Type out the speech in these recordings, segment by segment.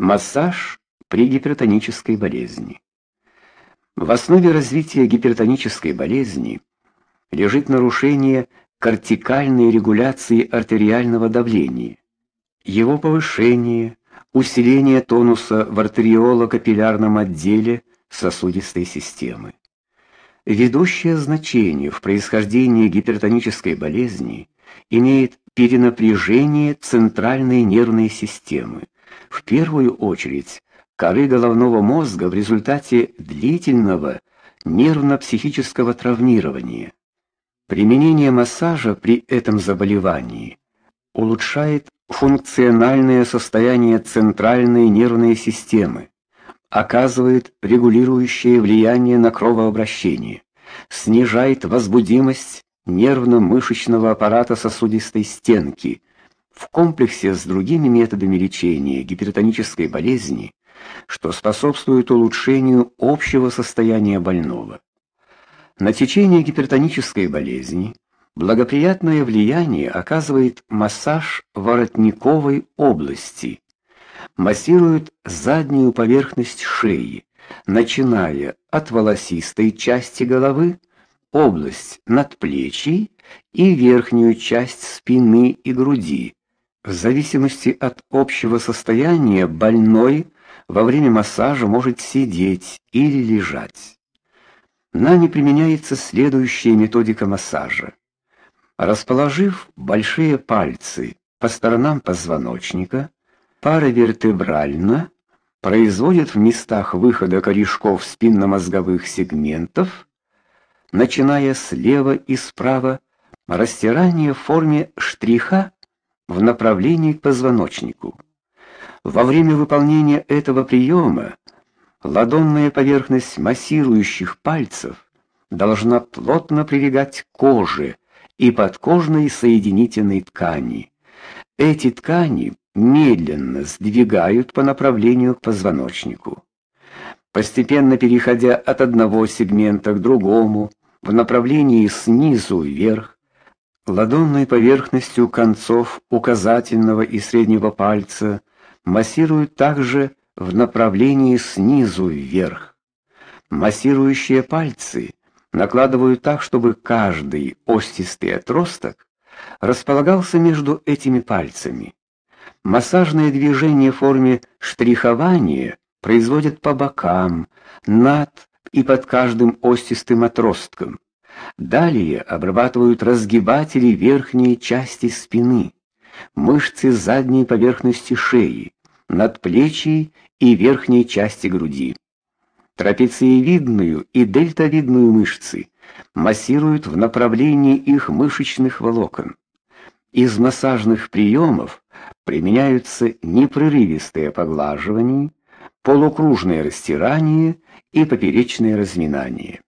Массаж при гипертонической болезни. В основе развития гипертонической болезни лежит нарушение кортикальной регуляции артериального давления. Его повышение, усиление тонуса в артериоло-капиллярном отделе сосудистой системы. Ведущее значение в происхождении гипертонической болезни имеет перенапряжение центральной нервной системы, в первую очередь коры головного мозга в результате длительного нервно-психического травмирования. Применение массажа при этом заболевании улучшает функциональное состояние центральной нервной системы, оказывает регулирующее влияние на кровообращение, снижает возбудимость нервно-мышечного аппарата сосудистой стенки. В комплексе с другими методами лечения гипертонической болезни, что способствует улучшению общего состояния больного. На течение гипертонической болезни благоприятное влияние оказывает массаж воротниковой области. Массирует заднюю поверхность шеи, начиная от волосистой части головы область надплечий и верхнюю часть спины и груди. В зависимости от общего состояния больной во время массажа может сидеть или лежать. На не применяется следующая методика массажа. Расположив большие пальцы по сторонам позвоночника, паравертебрально производят в местах выхода корешков спинномозговых сегментов начиная слева и справа, растирание в форме штриха в направлении к позвоночнику. Во время выполнения этого приема ладонная поверхность массирующих пальцев должна плотно прилегать к коже и подкожной соединительной ткани. Эти ткани медленно сдвигают по направлению к позвоночнику. Постепенно переходя от одного сегмента к другому, в направлении снизу вверх, ладонной поверхностью концов указательного и среднего пальца массируют также в направлении снизу вверх. Массирующие пальцы накладывают так, чтобы каждый остистый отросток располагался между этими пальцами. Массажное движение в форме штрихования производят по бокам, над и под каждым остистым отростком. Далее обрабатывают разгибатели верхней части спины, мышцы задней поверхности шеи, надплечий и верхней части груди. Трапециевидную и дельтовидную мышцы массируют в направлении их мышечных волокон. Из массажных приемов применяются непрерывистое поглаживание, полукружное растирание и поперечное разминание.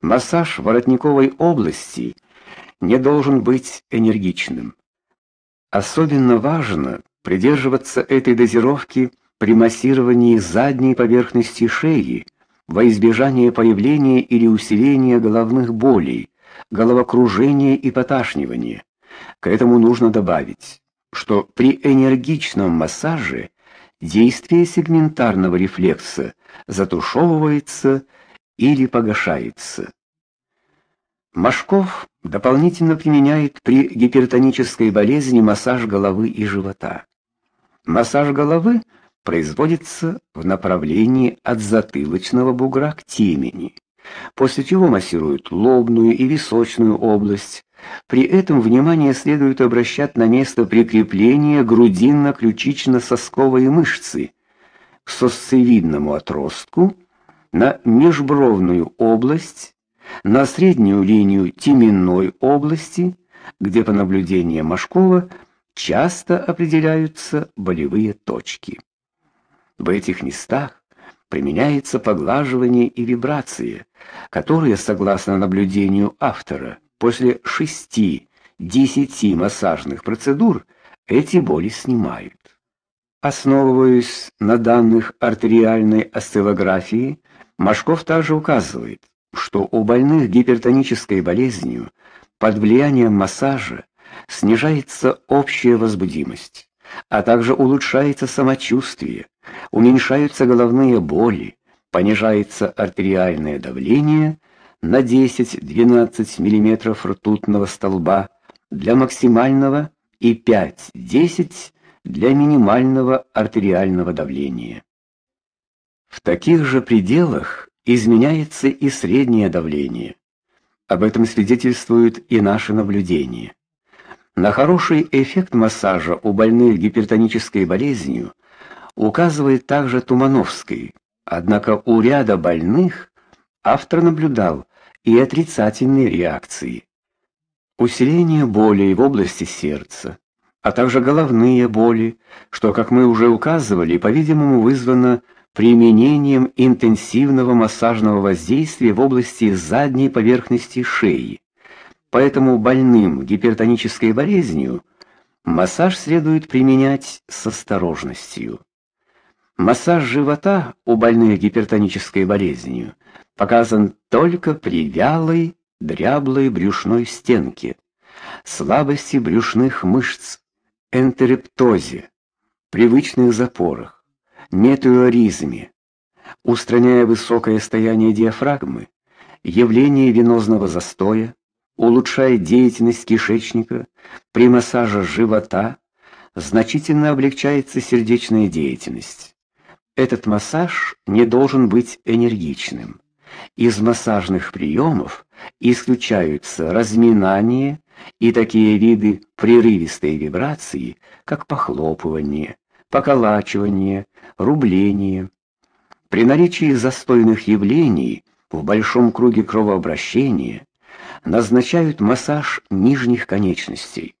Массаж воротниковой области не должен быть энергичным. Особенно важно придерживаться этой дозировки при массировании задней поверхности шеи во избежание появления или усиления головных болей, головокружения и поташнивания. К этому нужно добавить, что при энергичном массаже действие сегментарного рефлекса затушевывается или погашается. Машков дополнительно применяет при гипертонической болезни массаж головы и живота. Массаж головы производится в направлении от затылочного бугра к темени, после чего массируют лобную и височную область. При этом внимание следует обращать на место прикрепления грудинно-ключично-сосковой мышцы к сосцевидному отростку, на межбровную область, на среднюю линию теменной области, где по наблюдениям Машкова часто определяются болевые точки. В этих местах применяется поглаживание и вибрация, которые, согласно наблюдению автора, после 6-10 массажных процедур эти боли снимают. Основываясь на данных артериальной осциллографии, Машков также указывает, что у больных гипертонической болезнью под влиянием массажа снижается общая возбудимость, а также улучшается самочувствие, уменьшаются головные боли, понижается артериальное давление на 10-12 мм ртутного столба для максимального и 5-10 для минимального артериального давления. В таких же пределах изменяется и среднее давление. Об этом свидетельствуют и наши наблюдения. На хороший эффект массажа у больных гипертонической болезнью указывает также Тумановский. Однако у ряда больных автор наблюдал и отрицательные реакции. Усиление боли в области сердца, а также головные боли, что, как мы уже указывали, по-видимому, вызвано применением интенсивного массажного воздействия в области задней поверхности шеи. Поэтому больным гипертонической болезнью массаж следует применять с осторожностью. Массаж живота у больных гипертонической болезнью показан только при вялой, дряблой брюшной стенке, слабости брюшных мышц, энтероптозе, привычных запорах метеоризме, устраняя высокое стояние диафрагмы, явление венозного застоя, улучшая деятельность кишечника, при массаже живота значительно облегчается сердечная деятельность. Этот массаж не должен быть энергичным. Из массажных приемов исключаются разминание и такие виды прерывистой вибрации, как похлопывание, поколачивание, рубление. При наличии застойных явлений в большом круге кровообращения назначают массаж нижних конечностей.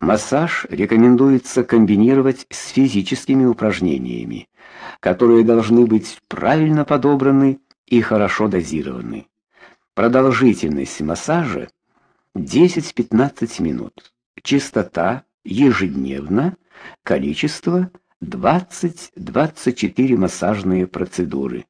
Массаж рекомендуется комбинировать с физическими упражнениями, которые должны быть правильно подобраны и хорошо дозированы. Продолжительность массажа 10-15 минут. Частота ежедневно Количество 20-24 массажные процедуры.